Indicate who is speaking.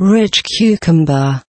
Speaker 1: Rich cucumber.